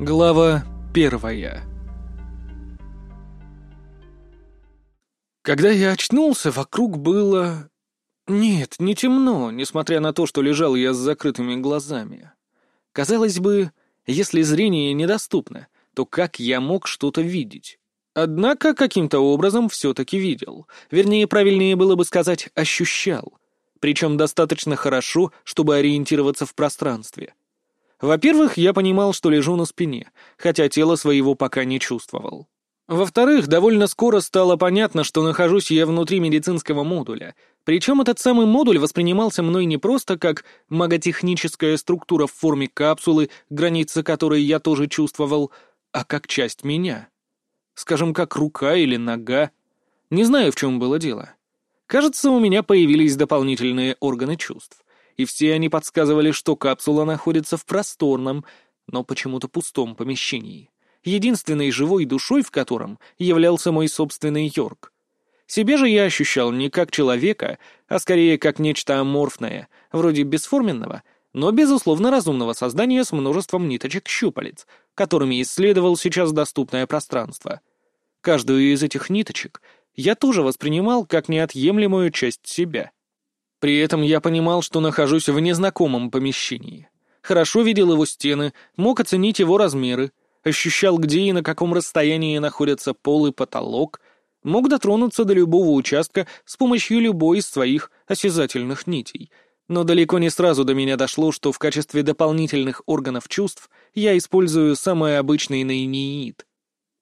Глава первая Когда я очнулся, вокруг было... Нет, не темно, несмотря на то, что лежал я с закрытыми глазами. Казалось бы, если зрение недоступно, то как я мог что-то видеть? Однако каким-то образом все-таки видел. Вернее, правильнее было бы сказать «ощущал». Причем достаточно хорошо, чтобы ориентироваться в пространстве. Во-первых, я понимал, что лежу на спине, хотя тело своего пока не чувствовал. Во-вторых, довольно скоро стало понятно, что нахожусь я внутри медицинского модуля, причем этот самый модуль воспринимался мной не просто как маготехническая структура в форме капсулы, границы которой я тоже чувствовал, а как часть меня. Скажем, как рука или нога. Не знаю, в чем было дело. Кажется, у меня появились дополнительные органы чувств и все они подсказывали, что капсула находится в просторном, но почему-то пустом помещении, единственной живой душой в котором являлся мой собственный Йорк. Себе же я ощущал не как человека, а скорее как нечто аморфное, вроде бесформенного, но, безусловно, разумного создания с множеством ниточек-щупалец, которыми исследовал сейчас доступное пространство. Каждую из этих ниточек я тоже воспринимал как неотъемлемую часть себя — при этом я понимал, что нахожусь в незнакомом помещении. Хорошо видел его стены, мог оценить его размеры, ощущал, где и на каком расстоянии находятся пол и потолок, мог дотронуться до любого участка с помощью любой из своих осязательных нитей. Но далеко не сразу до меня дошло, что в качестве дополнительных органов чувств я использую самый обычный нейниит.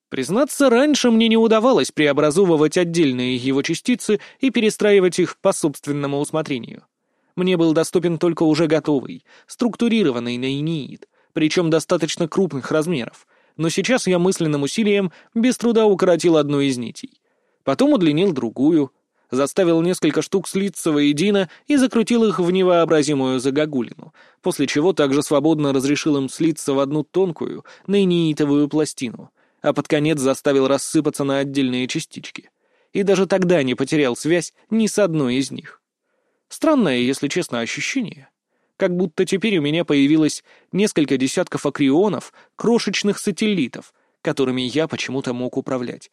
Признаться, раньше мне не удавалось преобразовывать отдельные его частицы и перестраивать их по собственному усмотрению. Мне был доступен только уже готовый, структурированный нейниит, причем достаточно крупных размеров, но сейчас я мысленным усилием без труда укоротил одну из нитей. Потом удлинил другую, заставил несколько штук слиться воедино и закрутил их в невообразимую загогулину, после чего также свободно разрешил им слиться в одну тонкую, нейниитовую пластину — а под конец заставил рассыпаться на отдельные частички. И даже тогда не потерял связь ни с одной из них. Странное, если честно, ощущение. Как будто теперь у меня появилось несколько десятков акрионов, крошечных сателлитов, которыми я почему-то мог управлять.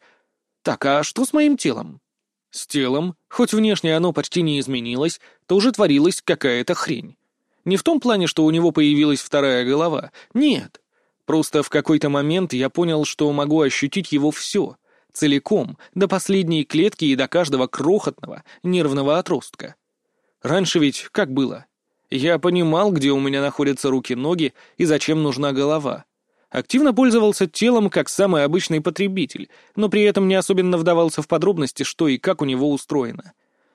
Так, а что с моим телом? С телом, хоть внешне оно почти не изменилось, тоже творилась какая-то хрень. Не в том плане, что у него появилась вторая голова. Нет. Просто в какой-то момент я понял, что могу ощутить его все, целиком, до последней клетки и до каждого крохотного нервного отростка. Раньше ведь как было? Я понимал, где у меня находятся руки-ноги и зачем нужна голова. Активно пользовался телом как самый обычный потребитель, но при этом не особенно вдавался в подробности, что и как у него устроено.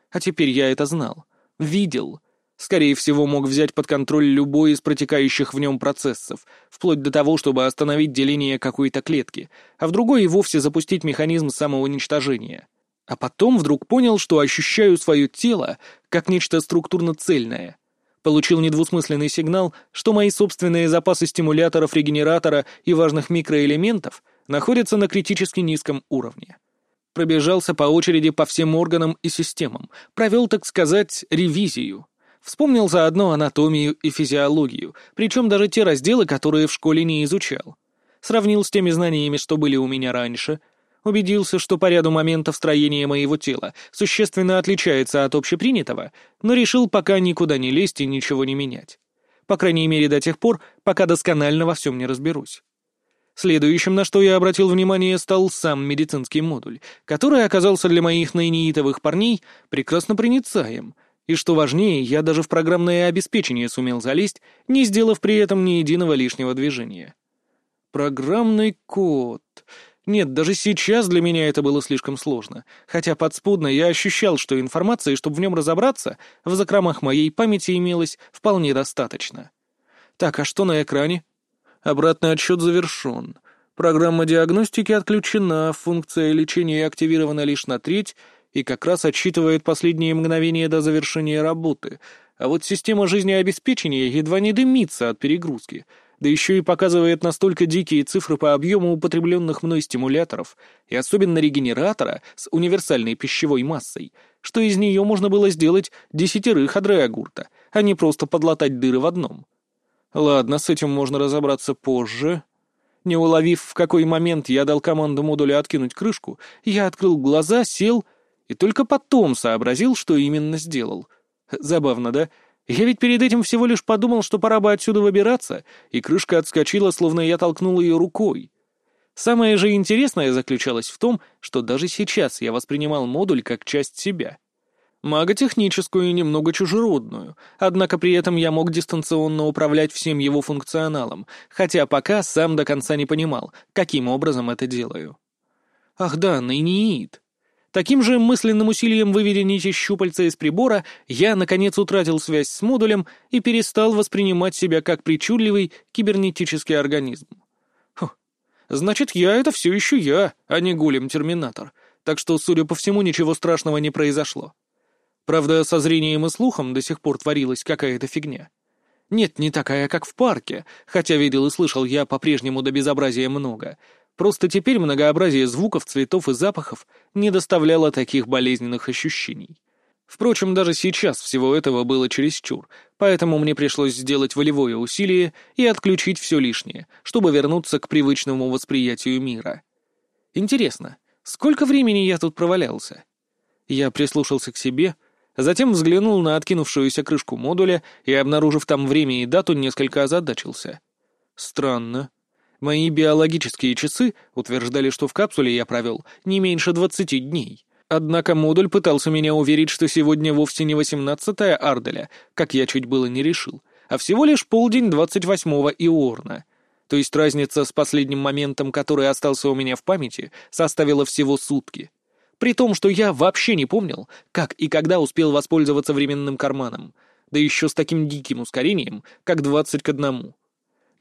А теперь я это знал, видел — скорее всего, мог взять под контроль любой из протекающих в нем процессов, вплоть до того, чтобы остановить деление какой-то клетки, а в другой и вовсе запустить механизм самоуничтожения. А потом вдруг понял, что ощущаю свое тело как нечто структурно-цельное. Получил недвусмысленный сигнал, что мои собственные запасы стимуляторов, регенератора и важных микроэлементов находятся на критически низком уровне. Пробежался по очереди по всем органам и системам, провел, так сказать, ревизию — Вспомнил заодно анатомию и физиологию, причем даже те разделы, которые в школе не изучал. Сравнил с теми знаниями, что были у меня раньше. Убедился, что по ряду моментов строения моего тела существенно отличается от общепринятого, но решил пока никуда не лезть и ничего не менять. По крайней мере до тех пор, пока досконально во всем не разберусь. Следующим, на что я обратил внимание, стал сам медицинский модуль, который оказался для моих нейниитовых парней прекрасно проницаем — и что важнее, я даже в программное обеспечение сумел залезть, не сделав при этом ни единого лишнего движения. Программный код. Нет, даже сейчас для меня это было слишком сложно, хотя подспудно я ощущал, что информации, чтобы в нем разобраться, в закромах моей памяти имелось вполне достаточно. Так, а что на экране? Обратный отсчет завершен. Программа диагностики отключена, функция лечения активирована лишь на треть, и как раз отсчитывает последние мгновения до завершения работы, а вот система жизнеобеспечения едва не дымится от перегрузки, да еще и показывает настолько дикие цифры по объему употребленных мной стимуляторов и особенно регенератора с универсальной пищевой массой, что из нее можно было сделать десятерых адреагурта, а не просто подлатать дыры в одном. Ладно, с этим можно разобраться позже. Не уловив, в какой момент я дал команду модуля откинуть крышку, я открыл глаза, сел и только потом сообразил, что именно сделал. Забавно, да? Я ведь перед этим всего лишь подумал, что пора бы отсюда выбираться, и крышка отскочила, словно я толкнул ее рукой. Самое же интересное заключалось в том, что даже сейчас я воспринимал модуль как часть себя — маготехническую и немного чужеродную, однако при этом я мог дистанционно управлять всем его функционалом, хотя пока сам до конца не понимал, каким образом это делаю. Ах да, Найниит. Таким же мысленным усилием выведя нити щупальца из прибора, я, наконец, утратил связь с модулем и перестал воспринимать себя как причудливый кибернетический организм. Хм. Значит, я — это все еще я, а не голем-терминатор, так что, судя по всему, ничего страшного не произошло. Правда, со зрением и слухом до сих пор творилась какая-то фигня. Нет, не такая, как в парке, хотя видел и слышал я по-прежнему до безобразия много. Просто теперь многообразие звуков, цветов и запахов не доставляло таких болезненных ощущений. Впрочем, даже сейчас всего этого было чересчур, поэтому мне пришлось сделать волевое усилие и отключить все лишнее, чтобы вернуться к привычному восприятию мира. Интересно, сколько времени я тут провалялся? Я прислушался к себе — Затем взглянул на откинувшуюся крышку модуля и, обнаружив там время и дату, несколько озадачился. Странно. Мои биологические часы утверждали, что в капсуле я провел не меньше двадцати дней. Однако модуль пытался меня уверить, что сегодня вовсе не восемнадцатое Арделя, как я чуть было не решил, а всего лишь полдень двадцать восьмого Иорна. То есть разница с последним моментом, который остался у меня в памяти, составила всего сутки при том, что я вообще не помнил, как и когда успел воспользоваться временным карманом, да еще с таким диким ускорением, как 20 к одному.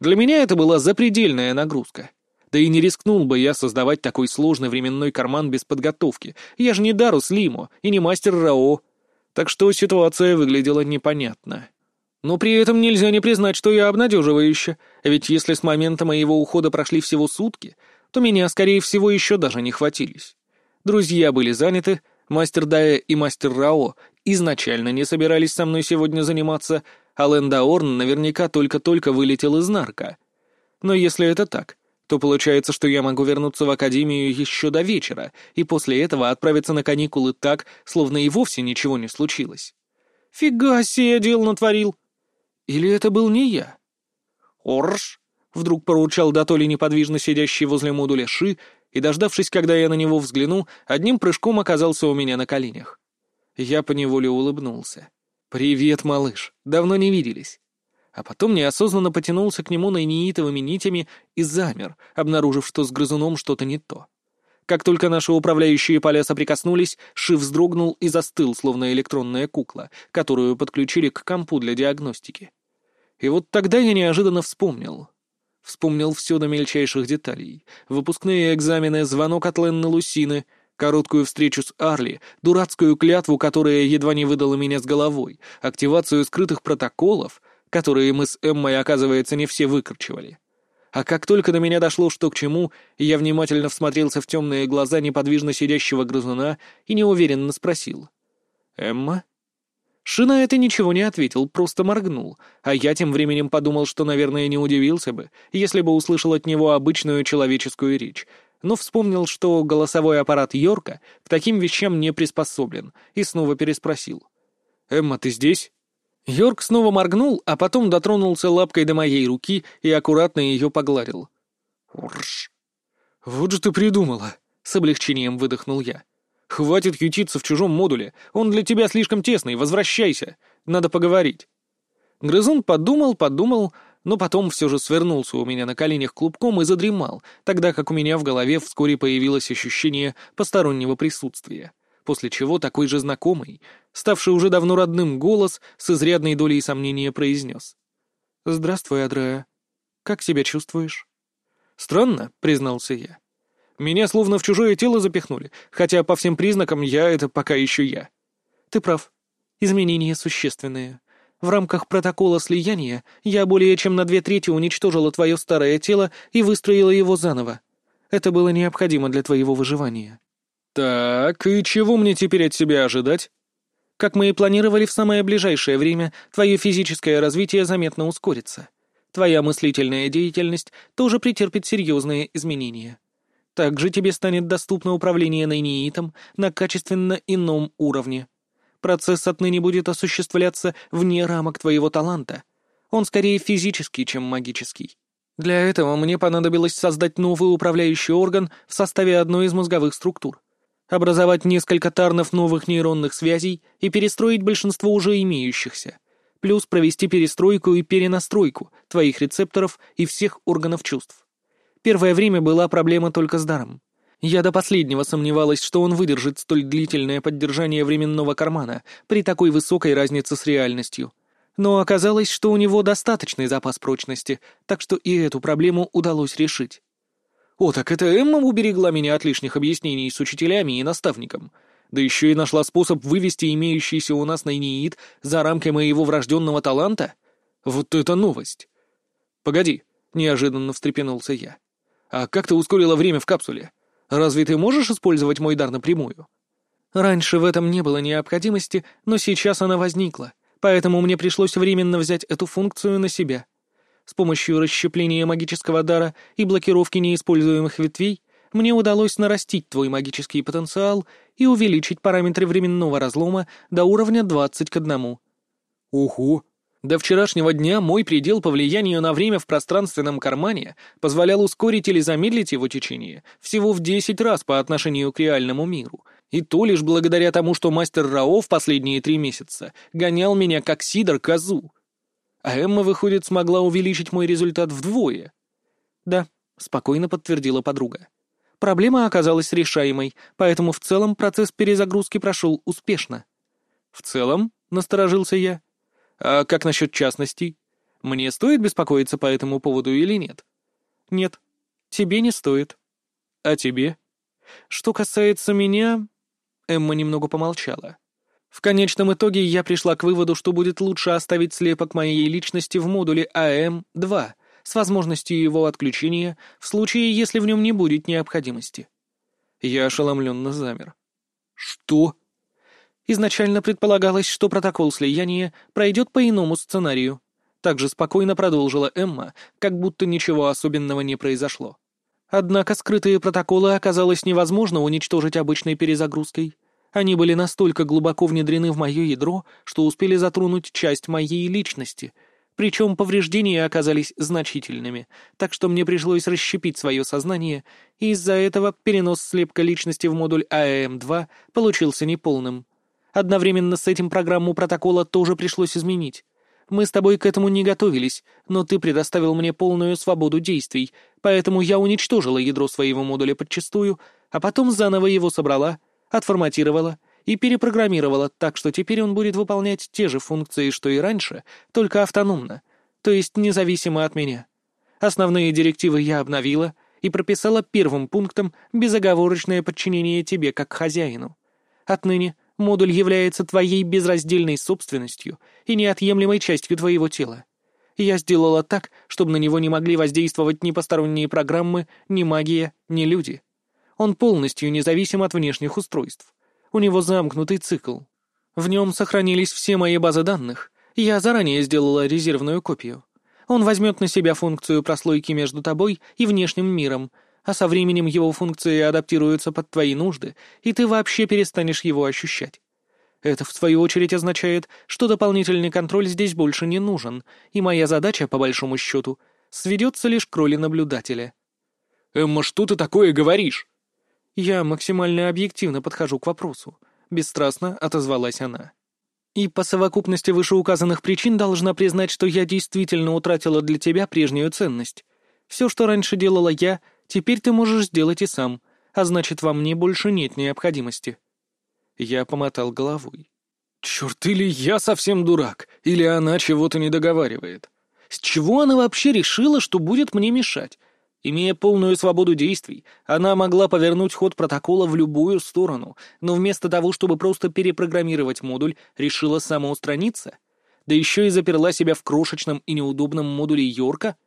Для меня это была запредельная нагрузка. Да и не рискнул бы я создавать такой сложный временной карман без подготовки. Я же не Дарус Лимо и не мастер Рао. Так что ситуация выглядела непонятно. Но при этом нельзя не признать, что я обнадеживающе, ведь если с момента моего ухода прошли всего сутки, то меня, скорее всего, еще даже не хватились. Друзья были заняты, мастер Дая и мастер Рао изначально не собирались со мной сегодня заниматься, а Лендаорн наверняка только-только вылетел из нарка. Но если это так, то получается, что я могу вернуться в академию еще до вечера и после этого отправиться на каникулы так, словно и вовсе ничего не случилось. Фига себе дел натворил! Или это был не я? Орш! Вдруг поручал Датоли неподвижно сидящий возле модуля Ши и, дождавшись, когда я на него взгляну, одним прыжком оказался у меня на коленях. Я поневоле улыбнулся. «Привет, малыш. Давно не виделись». А потом неосознанно потянулся к нему найнеитовыми нитями и замер, обнаружив, что с грызуном что-то не то. Как только наши управляющие поля соприкоснулись, Шив вздрогнул и застыл, словно электронная кукла, которую подключили к компу для диагностики. И вот тогда я неожиданно вспомнил. Вспомнил все до мельчайших деталей. Выпускные экзамены, звонок от Ленны Лусины, короткую встречу с Арли, дурацкую клятву, которая едва не выдала меня с головой, активацию скрытых протоколов, которые мы с Эммой, оказывается, не все выкручивали. А как только до меня дошло, что к чему, я внимательно всмотрелся в темные глаза неподвижно сидящего грызуна и неуверенно спросил. «Эмма?» Шина это ничего не ответил, просто моргнул, а я тем временем подумал, что, наверное, не удивился бы, если бы услышал от него обычную человеческую речь, но вспомнил, что голосовой аппарат Йорка к таким вещам не приспособлен, и снова переспросил. «Эмма, ты здесь?» Йорк снова моргнул, а потом дотронулся лапкой до моей руки и аккуратно ее погладил. «Урш!» «Вот же ты придумала!» — с облегчением выдохнул я. «Хватит ютиться в чужом модуле. Он для тебя слишком тесный. Возвращайся. Надо поговорить». Грызун подумал, подумал, но потом все же свернулся у меня на коленях клубком и задремал, тогда как у меня в голове вскоре появилось ощущение постороннего присутствия. После чего такой же знакомый, ставший уже давно родным голос, с изрядной долей сомнения произнес. «Здравствуй, Адреа. Как себя чувствуешь?» «Странно», — признался я. Меня словно в чужое тело запихнули, хотя по всем признакам я — это пока еще я. Ты прав. Изменения существенные. В рамках протокола слияния я более чем на две трети уничтожила твое старое тело и выстроила его заново. Это было необходимо для твоего выживания. Так, и чего мне теперь от себя ожидать? Как мы и планировали, в самое ближайшее время твое физическое развитие заметно ускорится. Твоя мыслительная деятельность тоже претерпит серьезные изменения. Также тебе станет доступно управление нейниитом на качественно ином уровне. Процесс отныне будет осуществляться вне рамок твоего таланта. Он скорее физический, чем магический. Для этого мне понадобилось создать новый управляющий орган в составе одной из мозговых структур, образовать несколько тарнов новых нейронных связей и перестроить большинство уже имеющихся, плюс провести перестройку и перенастройку твоих рецепторов и всех органов чувств. Первое время была проблема только с даром. Я до последнего сомневалась, что он выдержит столь длительное поддержание временного кармана при такой высокой разнице с реальностью. Но оказалось, что у него достаточный запас прочности, так что и эту проблему удалось решить. О, так это Эмма уберегла меня от лишних объяснений с учителями и наставником. Да еще и нашла способ вывести имеющийся у нас найниит за рамки моего врожденного таланта? Вот это новость! Погоди, неожиданно встрепенулся я. А как ты ускорила время в капсуле? Разве ты можешь использовать мой дар напрямую? Раньше в этом не было необходимости, но сейчас она возникла, поэтому мне пришлось временно взять эту функцию на себя. С помощью расщепления магического дара и блокировки неиспользуемых ветвей мне удалось нарастить твой магический потенциал и увеличить параметры временного разлома до уровня 20 к 1. Ого! До вчерашнего дня мой предел по влиянию на время в пространственном кармане позволял ускорить или замедлить его течение всего в 10 раз по отношению к реальному миру. И то лишь благодаря тому, что мастер Рао в последние три месяца гонял меня как сидор козу. А Эмма, выходит, смогла увеличить мой результат вдвое. Да, спокойно подтвердила подруга. Проблема оказалась решаемой, поэтому в целом процесс перезагрузки прошел успешно. В целом, насторожился я, а как насчет частностей? Мне стоит беспокоиться по этому поводу или нет? Нет, тебе не стоит. А тебе? Что касается меня... Эмма немного помолчала. В конечном итоге я пришла к выводу, что будет лучше оставить слепок моей личности в модуле АМ-2 с возможностью его отключения в случае, если в нем не будет необходимости. Я ошеломленно замер. «Что?» Изначально предполагалось, что протокол слияния пройдет по иному сценарию. Также спокойно продолжила Эмма, как будто ничего особенного не произошло. Однако скрытые протоколы оказалось невозможно уничтожить обычной перезагрузкой. Они были настолько глубоко внедрены в мое ядро, что успели затронуть часть моей личности, причем повреждения оказались значительными, так что мне пришлось расщепить свое сознание, и из-за этого перенос слепка личности в модуль АЭМ-2 получился неполным. Одновременно с этим программу протокола тоже пришлось изменить. Мы с тобой к этому не готовились, но ты предоставил мне полную свободу действий, поэтому я уничтожила ядро своего модуля подчистую, а потом заново его собрала, отформатировала и перепрограммировала так, что теперь он будет выполнять те же функции, что и раньше, только автономно, то есть независимо от меня. Основные директивы я обновила и прописала первым пунктом безоговорочное подчинение тебе как хозяину. Отныне Модуль является твоей безраздельной собственностью и неотъемлемой частью твоего тела. Я сделала так, чтобы на него не могли воздействовать ни посторонние программы, ни магия, ни люди. Он полностью независим от внешних устройств. У него замкнутый цикл. В нем сохранились все мои базы данных. Я заранее сделала резервную копию. Он возьмет на себя функцию прослойки между тобой и внешним миром, а со временем его функции адаптируются под твои нужды, и ты вообще перестанешь его ощущать. Это, в свою очередь, означает, что дополнительный контроль здесь больше не нужен, и моя задача, по большому счету, сведется лишь к роли наблюдателя. «Эмма, что ты такое говоришь?» Я максимально объективно подхожу к вопросу. Бесстрастно отозвалась она. И по совокупности вышеуказанных причин должна признать, что я действительно утратила для тебя прежнюю ценность. Все, что раньше делала я, Теперь ты можешь сделать и сам, а значит, во мне больше нет необходимости». Я помотал головой. «Черт, или я совсем дурак, или она чего-то не договаривает. С чего она вообще решила, что будет мне мешать? Имея полную свободу действий, она могла повернуть ход протокола в любую сторону, но вместо того, чтобы просто перепрограммировать модуль, решила самоустраниться? Да еще и заперла себя в крошечном и неудобном модуле Йорка —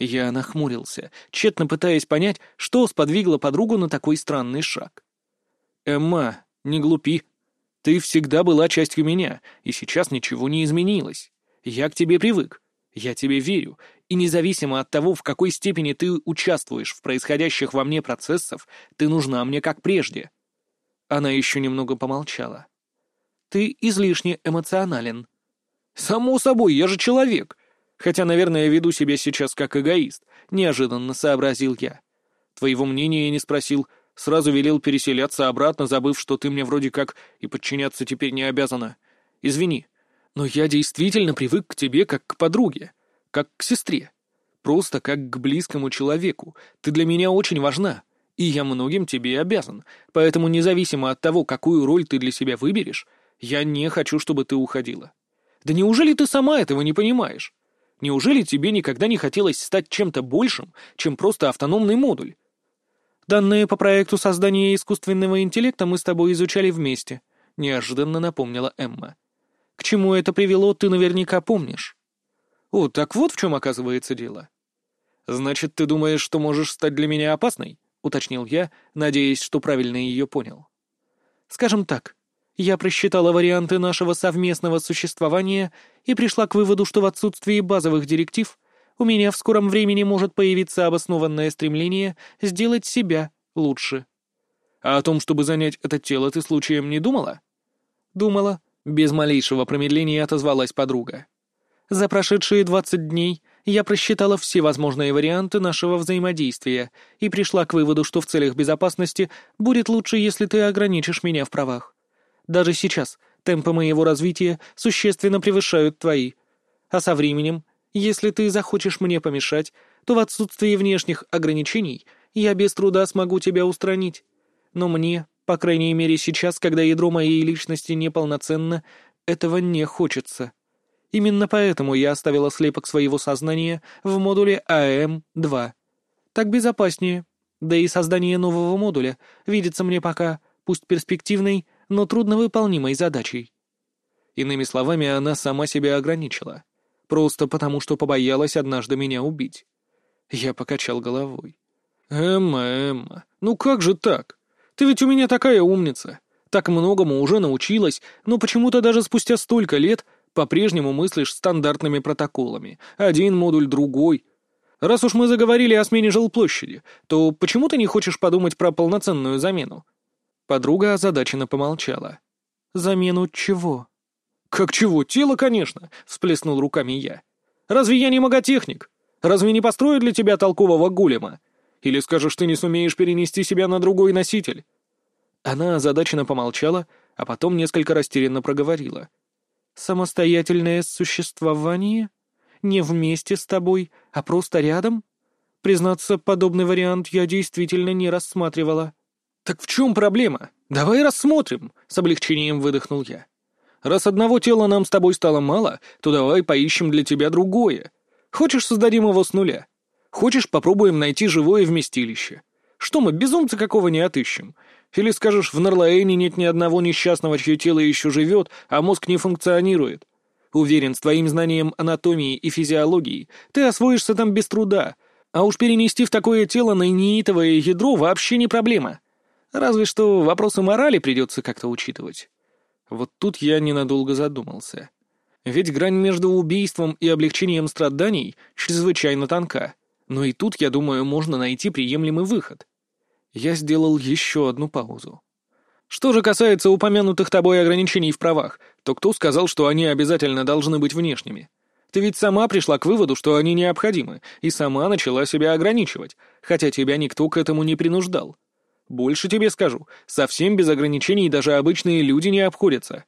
я нахмурился, тщетно пытаясь понять, что сподвигло подругу на такой странный шаг. «Эмма, не глупи. Ты всегда была частью меня, и сейчас ничего не изменилось. Я к тебе привык. Я тебе верю. И независимо от того, в какой степени ты участвуешь в происходящих во мне процессах, ты нужна мне как прежде. Она еще немного помолчала. Ты излишне эмоционален. Само собой, я же человек. Хотя, наверное, веду себя сейчас как эгоист, неожиданно сообразил я. Твоего мнения я не спросил, сразу велел переселяться обратно, забыв, что ты мне вроде как и подчиняться теперь не обязана. Извини, но я действительно привык к тебе как к подруге, как к сестре. Просто как к близкому человеку. Ты для меня очень важна, и я многим тебе обязан. Поэтому независимо от того, какую роль ты для себя выберешь, я не хочу, чтобы ты уходила. Да неужели ты сама этого не понимаешь? Неужели тебе никогда не хотелось стать чем-то большим, чем просто автономный модуль? Данные по проекту создания искусственного интеллекта мы с тобой изучали вместе, неожиданно напомнила Эмма. К чему это привело, ты наверняка помнишь. О, так вот в чем оказывается дело. Значит, ты думаешь, что можешь стать для меня опасной? Уточнил я, надеясь, что правильно ее понял. Скажем так, я просчитала варианты нашего совместного существования и пришла к выводу, что в отсутствии базовых директив у меня в скором времени может появиться обоснованное стремление сделать себя лучше. А о том, чтобы занять это тело, ты случаем не думала? Думала. Без малейшего промедления отозвалась подруга. За прошедшие двадцать дней я просчитала все возможные варианты нашего взаимодействия и пришла к выводу, что в целях безопасности будет лучше, если ты ограничишь меня в правах. Даже сейчас темпы моего развития существенно превышают твои. А со временем, если ты захочешь мне помешать, то в отсутствии внешних ограничений я без труда смогу тебя устранить. Но мне, по крайней мере сейчас, когда ядро моей личности неполноценно, этого не хочется. Именно поэтому я оставила слепок своего сознания в модуле АМ-2. Так безопаснее. Да и создание нового модуля видится мне пока, пусть перспективной, но трудновыполнимой задачей. Иными словами, она сама себя ограничила. Просто потому, что побоялась однажды меня убить. Я покачал головой. «Эмма, Эмма, ну как же так? Ты ведь у меня такая умница. Так многому уже научилась, но почему-то даже спустя столько лет по-прежнему мыслишь стандартными протоколами. Один модуль, другой. Раз уж мы заговорили о смене жилплощади, то почему ты не хочешь подумать про полноценную замену? Подруга озадаченно помолчала. «Замену чего?» «Как чего? Тело, конечно!» — всплеснул руками я. «Разве я не маготехник? Разве не построю для тебя толкового голема? Или скажешь, ты не сумеешь перенести себя на другой носитель?» Она озадаченно помолчала, а потом несколько растерянно проговорила. «Самостоятельное существование? Не вместе с тобой, а просто рядом? Признаться, подобный вариант я действительно не рассматривала». «Так в чем проблема? Давай рассмотрим», — с облегчением выдохнул я. «Раз одного тела нам с тобой стало мало, то давай поищем для тебя другое. Хочешь, создадим его с нуля? Хочешь, попробуем найти живое вместилище? Что мы, безумца какого не отыщем? Или скажешь, в Нарлаэне нет ни одного несчастного, чье тело еще живет, а мозг не функционирует? Уверен, с твоим знанием анатомии и физиологии ты освоишься там без труда, а уж перенести в такое тело наиниитовое ядро вообще не проблема». Разве что вопросы морали придется как-то учитывать. Вот тут я ненадолго задумался. Ведь грань между убийством и облегчением страданий чрезвычайно тонка. Но и тут, я думаю, можно найти приемлемый выход. Я сделал еще одну паузу. Что же касается упомянутых тобой ограничений в правах, то кто сказал, что они обязательно должны быть внешними? Ты ведь сама пришла к выводу, что они необходимы, и сама начала себя ограничивать, хотя тебя никто к этому не принуждал. Больше тебе скажу, совсем без ограничений даже обычные люди не обходятся.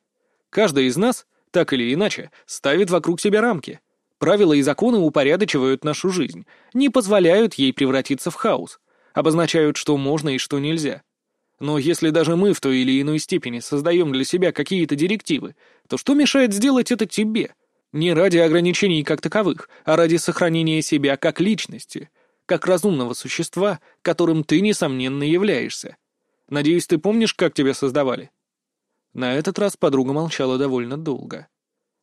Каждый из нас, так или иначе, ставит вокруг себя рамки. Правила и законы упорядочивают нашу жизнь, не позволяют ей превратиться в хаос, обозначают, что можно и что нельзя. Но если даже мы в той или иной степени создаем для себя какие-то директивы, то что мешает сделать это тебе? Не ради ограничений как таковых, а ради сохранения себя как личности — как разумного существа, которым ты, несомненно, являешься. Надеюсь, ты помнишь, как тебя создавали?» На этот раз подруга молчала довольно долго.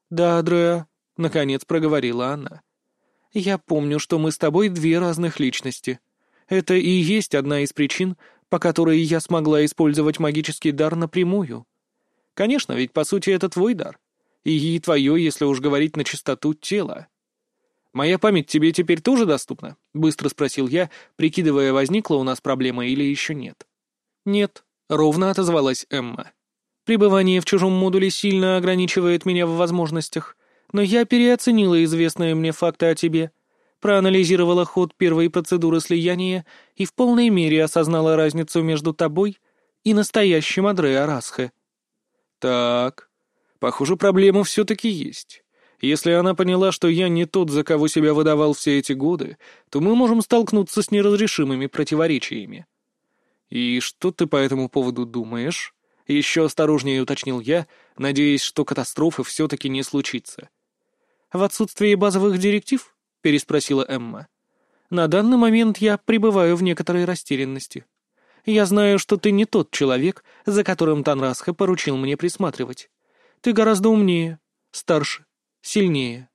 «Да, Дреа», — наконец проговорила она. «Я помню, что мы с тобой две разных личности. Это и есть одна из причин, по которой я смогла использовать магический дар напрямую. Конечно, ведь по сути это твой дар. И твое, если уж говорить на чистоту, тело. «Моя память тебе теперь тоже доступна?» — быстро спросил я, прикидывая, возникла у нас проблема или еще нет. «Нет», — ровно отозвалась Эмма. «Пребывание в чужом модуле сильно ограничивает меня в возможностях, но я переоценила известные мне факты о тебе, проанализировала ход первой процедуры слияния и в полной мере осознала разницу между тобой и настоящим Андреа Расхе». «Так, похоже, проблема все-таки есть». Если она поняла, что я не тот, за кого себя выдавал все эти годы, то мы можем столкнуться с неразрешимыми противоречиями. «И что ты по этому поводу думаешь?» Еще осторожнее уточнил я, надеясь, что катастрофы все-таки не случится. «В отсутствии базовых директив?» — переспросила Эмма. «На данный момент я пребываю в некоторой растерянности. Я знаю, что ты не тот человек, за которым Танрасха поручил мне присматривать. Ты гораздо умнее, старше, сильнее.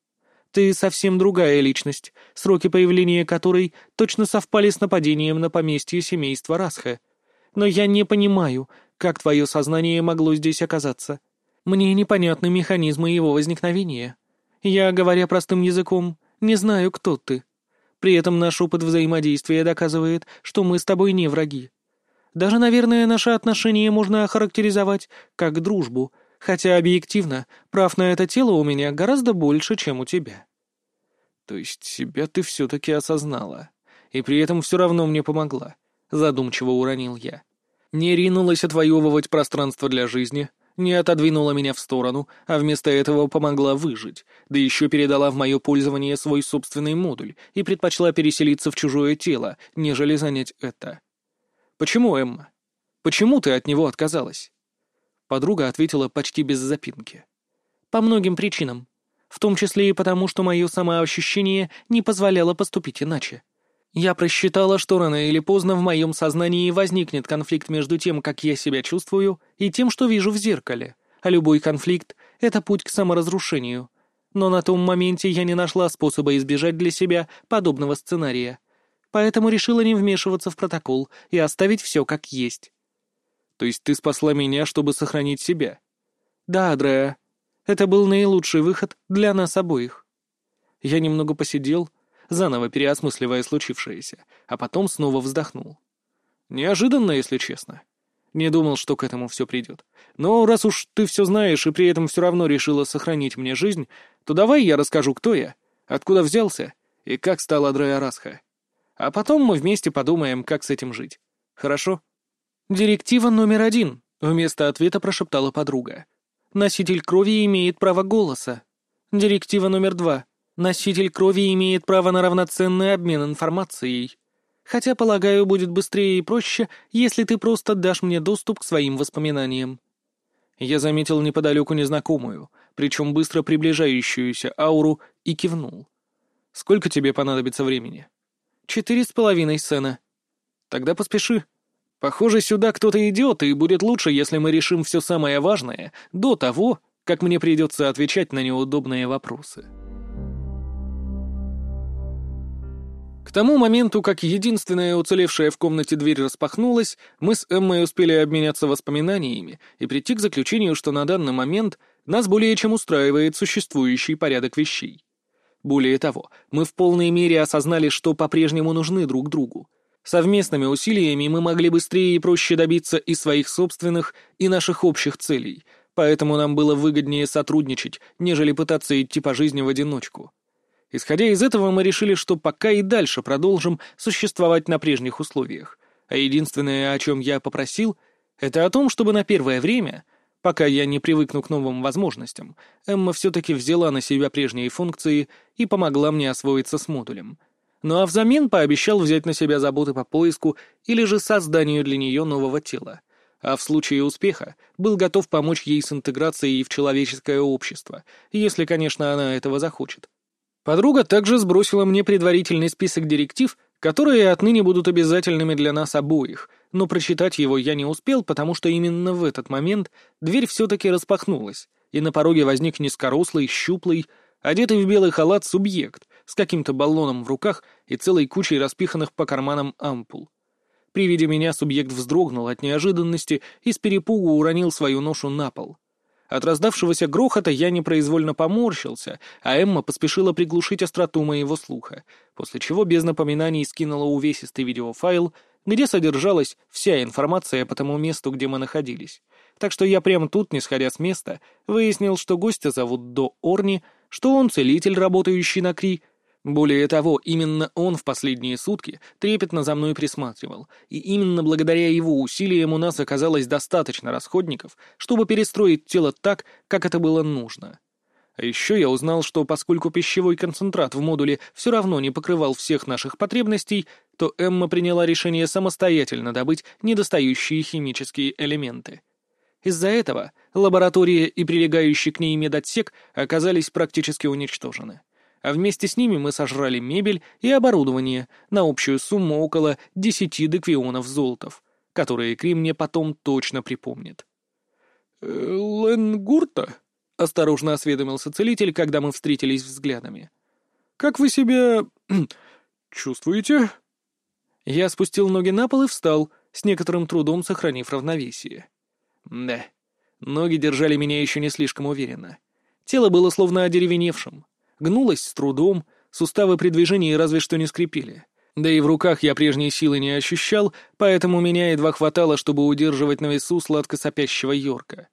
Ты совсем другая личность, сроки появления которой точно совпали с нападением на поместье семейства Расха. Но я не понимаю, как твое сознание могло здесь оказаться. Мне непонятны механизмы его возникновения. Я, говоря простым языком, не знаю, кто ты. При этом наш опыт взаимодействия доказывает, что мы с тобой не враги. Даже, наверное, наши отношения можно охарактеризовать как дружбу — хотя объективно прав на это тело у меня гораздо больше, чем у тебя. То есть себя ты все-таки осознала, и при этом все равно мне помогла, задумчиво уронил я. Не ринулась отвоевывать пространство для жизни, не отодвинула меня в сторону, а вместо этого помогла выжить, да еще передала в мое пользование свой собственный модуль и предпочла переселиться в чужое тело, нежели занять это. Почему, Эмма? Почему ты от него отказалась? Подруга ответила почти без запинки. «По многим причинам. В том числе и потому, что мое самоощущение не позволяло поступить иначе. Я просчитала, что рано или поздно в моем сознании возникнет конфликт между тем, как я себя чувствую, и тем, что вижу в зеркале. А любой конфликт — это путь к саморазрушению. Но на том моменте я не нашла способа избежать для себя подобного сценария. Поэтому решила не вмешиваться в протокол и оставить все как есть. То есть ты спасла меня, чтобы сохранить себя? Да, Дреа. Это был наилучший выход для нас обоих. Я немного посидел, заново переосмысливая случившееся, а потом снова вздохнул. Неожиданно, если честно. Не думал, что к этому все придет. Но раз уж ты все знаешь и при этом все равно решила сохранить мне жизнь, то давай я расскажу, кто я, откуда взялся и как стал Адрея Расха. А потом мы вместе подумаем, как с этим жить. Хорошо? «Директива номер один», — вместо ответа прошептала подруга. «Носитель крови имеет право голоса». Директива номер два. Носитель крови имеет право на равноценный обмен информацией. Хотя, полагаю, будет быстрее и проще, если ты просто дашь мне доступ к своим воспоминаниям. Я заметил неподалеку незнакомую, причем быстро приближающуюся ауру, и кивнул. «Сколько тебе понадобится времени?» «Четыре с половиной сцена». «Тогда поспеши», Похоже, сюда кто-то идет, и будет лучше, если мы решим все самое важное до того, как мне придется отвечать на неудобные вопросы. К тому моменту, как единственная уцелевшая в комнате дверь распахнулась, мы с Эммой успели обменяться воспоминаниями и прийти к заключению, что на данный момент нас более чем устраивает существующий порядок вещей. Более того, мы в полной мере осознали, что по-прежнему нужны друг другу, Совместными усилиями мы могли быстрее и проще добиться и своих собственных, и наших общих целей, поэтому нам было выгоднее сотрудничать, нежели пытаться идти по жизни в одиночку. Исходя из этого, мы решили, что пока и дальше продолжим существовать на прежних условиях, а единственное, о чем я попросил, это о том, чтобы на первое время, пока я не привыкну к новым возможностям, Эмма все-таки взяла на себя прежние функции и помогла мне освоиться с модулем — ну а взамен пообещал взять на себя заботы по поиску или же созданию для нее нового тела. А в случае успеха был готов помочь ей с интеграцией в человеческое общество, если, конечно, она этого захочет. Подруга также сбросила мне предварительный список директив, которые отныне будут обязательными для нас обоих, но прочитать его я не успел, потому что именно в этот момент дверь все-таки распахнулась, и на пороге возник низкорослый, щуплый, одетый в белый халат субъект, с каким-то баллоном в руках и целой кучей распиханных по карманам ампул. При виде меня субъект вздрогнул от неожиданности и с перепугу уронил свою ношу на пол. От раздавшегося грохота я непроизвольно поморщился, а Эмма поспешила приглушить остроту моего слуха, после чего без напоминаний скинула увесистый видеофайл, где содержалась вся информация по тому месту, где мы находились. Так что я прямо тут, не сходя с места, выяснил, что гостя зовут До Орни, что он целитель, работающий на Кри, более того, именно он в последние сутки трепетно за мной присматривал, и именно благодаря его усилиям у нас оказалось достаточно расходников, чтобы перестроить тело так, как это было нужно. А еще я узнал, что поскольку пищевой концентрат в модуле все равно не покрывал всех наших потребностей, то Эмма приняла решение самостоятельно добыть недостающие химические элементы. Из-за этого лаборатория и прилегающий к ней медотсек оказались практически уничтожены а вместе с ними мы сожрали мебель и оборудование на общую сумму около десяти деквионов золотов, которые Крим мне потом точно припомнит. «Э, «Ленгурта?» — осторожно осведомился целитель, когда мы встретились взглядами. «Как вы себя... чувствуете?» Я спустил ноги на пол и встал, с некоторым трудом сохранив равновесие. Да, ноги держали меня еще не слишком уверенно. Тело было словно одеревеневшим гнулась с трудом, суставы при движении разве что не скрипели. Да и в руках я прежней силы не ощущал, поэтому меня едва хватало, чтобы удерживать на весу сладко сопящего Йорка.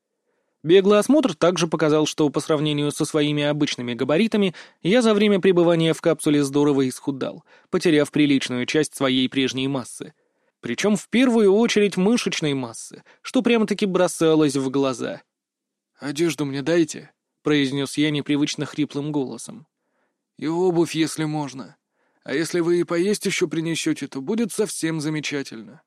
Беглый осмотр также показал, что по сравнению со своими обычными габаритами я за время пребывания в капсуле здорово исхудал, потеряв приличную часть своей прежней массы. Причем в первую очередь мышечной массы, что прямо-таки бросалось в глаза. «Одежду мне дайте», — произнес я непривычно хриплым голосом. «И обувь, если можно. А если вы и поесть еще принесете, то будет совсем замечательно».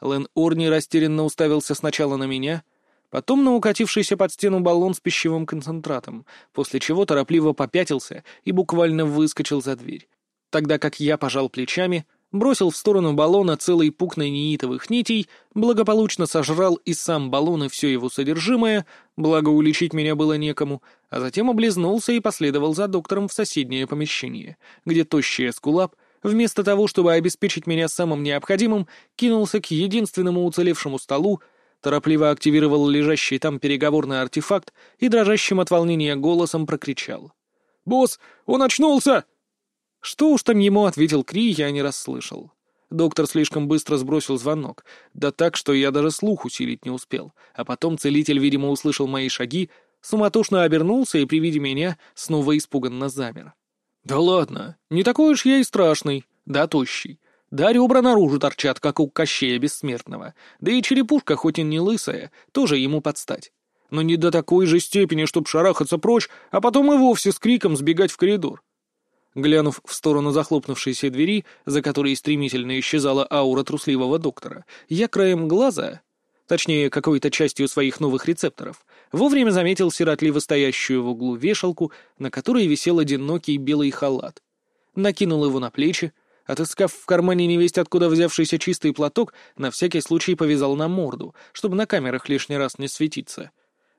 Лэн Орни растерянно уставился сначала на меня, потом на укатившийся под стену баллон с пищевым концентратом, после чего торопливо попятился и буквально выскочил за дверь, тогда как я пожал плечами бросил в сторону баллона целый пук нанеитовых нитей, благополучно сожрал и сам баллон и все его содержимое, благо уличить меня было некому, а затем облизнулся и последовал за доктором в соседнее помещение, где тощий эскулап, вместо того, чтобы обеспечить меня самым необходимым, кинулся к единственному уцелевшему столу, торопливо активировал лежащий там переговорный артефакт и дрожащим от волнения голосом прокричал. «Босс, он очнулся!» Что уж там ему ответил Кри, я не расслышал. Доктор слишком быстро сбросил звонок, да так, что я даже слух усилить не успел. А потом целитель, видимо, услышал мои шаги, суматошно обернулся и при виде меня снова испуганно замер. «Да ладно, не такой уж я и страшный, да тощий. Да ребра наружу торчат, как у Кощея Бессмертного, да и черепушка, хоть и не лысая, тоже ему подстать. Но не до такой же степени, чтоб шарахаться прочь, а потом и вовсе с криком сбегать в коридор. Глянув в сторону захлопнувшейся двери, за которой стремительно исчезала аура трусливого доктора, я краем глаза, точнее, какой-то частью своих новых рецепторов, вовремя заметил сиротливо стоящую в углу вешалку, на которой висел одинокий белый халат. Накинул его на плечи, отыскав в кармане невесть откуда взявшийся чистый платок, на всякий случай повязал на морду, чтобы на камерах лишний раз не светиться.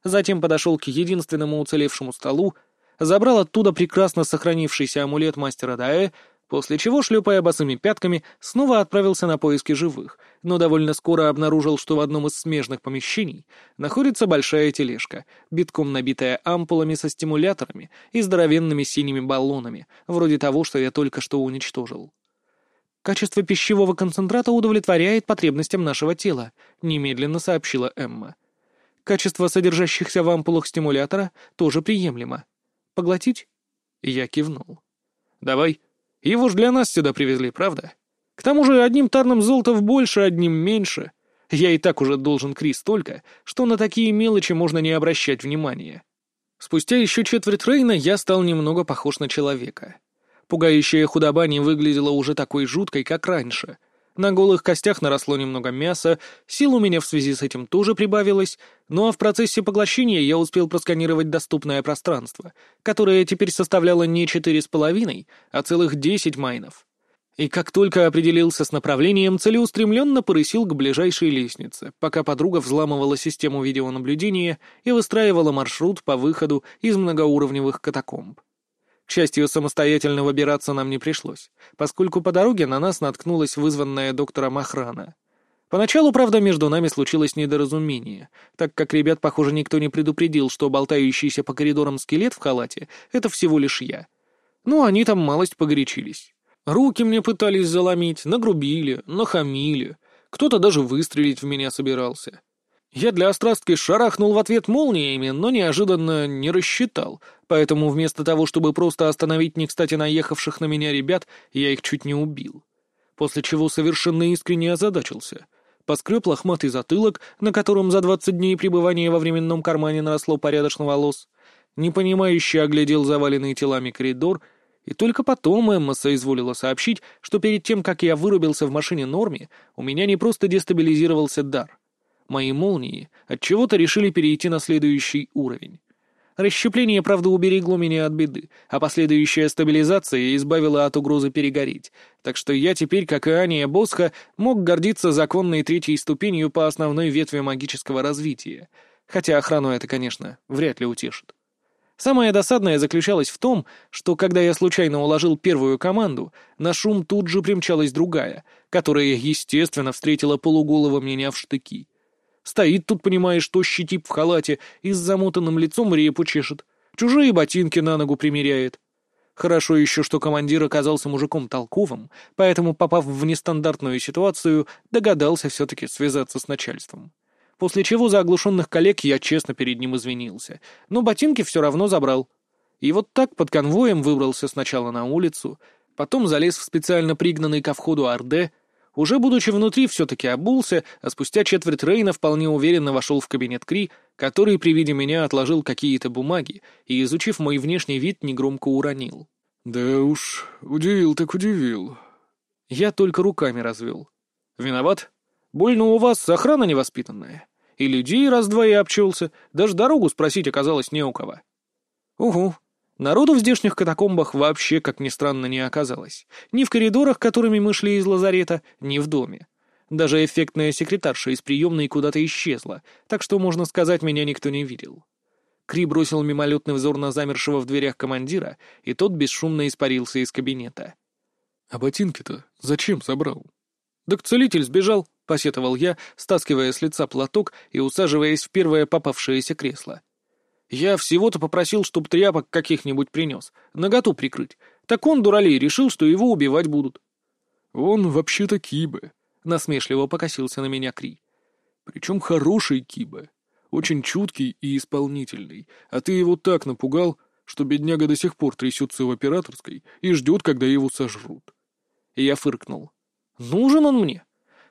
Затем подошел к единственному уцелевшему столу, забрал оттуда прекрасно сохранившийся амулет мастера Даэ, после чего, шлепая босыми пятками, снова отправился на поиски живых, но довольно скоро обнаружил, что в одном из смежных помещений находится большая тележка, битком набитая ампулами со стимуляторами и здоровенными синими баллонами, вроде того, что я только что уничтожил. «Качество пищевого концентрата удовлетворяет потребностям нашего тела», — немедленно сообщила Эмма. «Качество содержащихся в ампулах стимулятора тоже приемлемо. Поглотить?» Я кивнул. «Давай. Его ж для нас сюда привезли, правда? К тому же одним тарным золотов больше, одним меньше. Я и так уже должен Крис столько, что на такие мелочи можно не обращать внимания». Спустя еще четверть Рейна я стал немного похож на человека. Пугающая худоба не выглядела уже такой жуткой, как раньше — на голых костях наросло немного мяса, сил у меня в связи с этим тоже прибавилось, ну а в процессе поглощения я успел просканировать доступное пространство, которое теперь составляло не четыре с половиной, а целых десять майнов. И как только определился с направлением, целеустремленно порысил к ближайшей лестнице, пока подруга взламывала систему видеонаблюдения и выстраивала маршрут по выходу из многоуровневых катакомб. К счастью, самостоятельно выбираться нам не пришлось, поскольку по дороге на нас наткнулась вызванная доктором охрана. Поначалу, правда, между нами случилось недоразумение, так как ребят, похоже, никто не предупредил, что болтающийся по коридорам скелет в халате — это всего лишь я. Ну, они там малость погорячились. Руки мне пытались заломить, нагрубили, нахамили. Кто-то даже выстрелить в меня собирался. Я для острастки шарахнул в ответ молниями, но неожиданно не рассчитал, поэтому вместо того, чтобы просто остановить не кстати наехавших на меня ребят, я их чуть не убил. После чего совершенно искренне озадачился. Поскреб лохматый затылок, на котором за двадцать дней пребывания во временном кармане наросло порядочно волос, непонимающе оглядел заваленный телами коридор, и только потом Эмма соизволила сообщить, что перед тем, как я вырубился в машине Норме, у меня не просто дестабилизировался дар — Мои молнии отчего-то решили перейти на следующий уровень. Расщепление, правда, уберегло меня от беды, а последующая стабилизация избавила от угрозы перегореть, так что я теперь, как и Ания Босха, мог гордиться законной третьей ступенью по основной ветви магического развития, хотя охрану это, конечно, вряд ли утешит. Самое досадное заключалось в том, что когда я случайно уложил первую команду, на шум тут же примчалась другая, которая, естественно, встретила полуголого меня в штыки — Стоит тут, понимаешь, тощий тип в халате и с замотанным лицом репу чешет. Чужие ботинки на ногу примеряет. Хорошо еще, что командир оказался мужиком толковым, поэтому, попав в нестандартную ситуацию, догадался все-таки связаться с начальством. После чего за оглушенных коллег я честно перед ним извинился, но ботинки все равно забрал. И вот так под конвоем выбрался сначала на улицу, потом залез в специально пригнанный ко входу Орде, уже будучи внутри, все-таки обулся, а спустя четверть Рейна вполне уверенно вошел в кабинет Кри, который при виде меня отложил какие-то бумаги и, изучив мой внешний вид, негромко уронил. «Да уж, удивил так удивил». Я только руками развел. «Виноват? Больно у вас охрана невоспитанная. И людей раз-два и обчелся, даже дорогу спросить оказалось не у кого». «Угу, Народу в здешних катакомбах вообще, как ни странно, не оказалось. Ни в коридорах, которыми мы шли из лазарета, ни в доме. Даже эффектная секретарша из приемной куда-то исчезла, так что, можно сказать, меня никто не видел. Кри бросил мимолетный взор на замершего в дверях командира, и тот бесшумно испарился из кабинета. «А ботинки-то зачем забрал?» «Так целитель сбежал», — посетовал я, стаскивая с лица платок и усаживаясь в первое попавшееся кресло. Я всего-то попросил, чтоб тряпок каких-нибудь принес, наготу прикрыть. Так он, дуралей, решил, что его убивать будут. Он вообще-то киба, — насмешливо покосился на меня Кри. Причем хороший киба, очень чуткий и исполнительный, а ты его так напугал, что бедняга до сих пор трясется в операторской и ждет, когда его сожрут. И я фыркнул. Нужен он мне.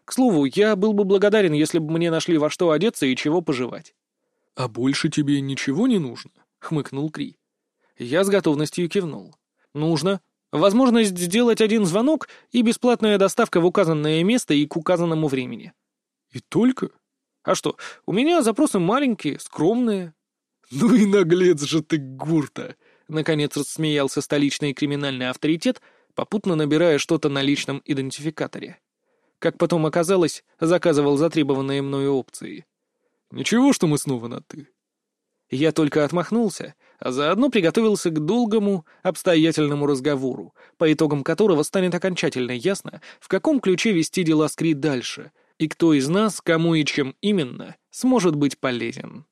К слову, я был бы благодарен, если бы мне нашли во что одеться и чего пожевать. «А больше тебе ничего не нужно?» — хмыкнул Кри. Я с готовностью кивнул. «Нужно. Возможность сделать один звонок и бесплатная доставка в указанное место и к указанному времени». «И только?» «А что, у меня запросы маленькие, скромные». «Ну и наглец же ты, Гурта!» — наконец рассмеялся столичный криминальный авторитет, попутно набирая что-то на личном идентификаторе. Как потом оказалось, заказывал затребованные мною опции. Ничего, что мы снова на «ты». Я только отмахнулся, а заодно приготовился к долгому, обстоятельному разговору, по итогам которого станет окончательно ясно, в каком ключе вести дела Скри дальше, и кто из нас, кому и чем именно, сможет быть полезен.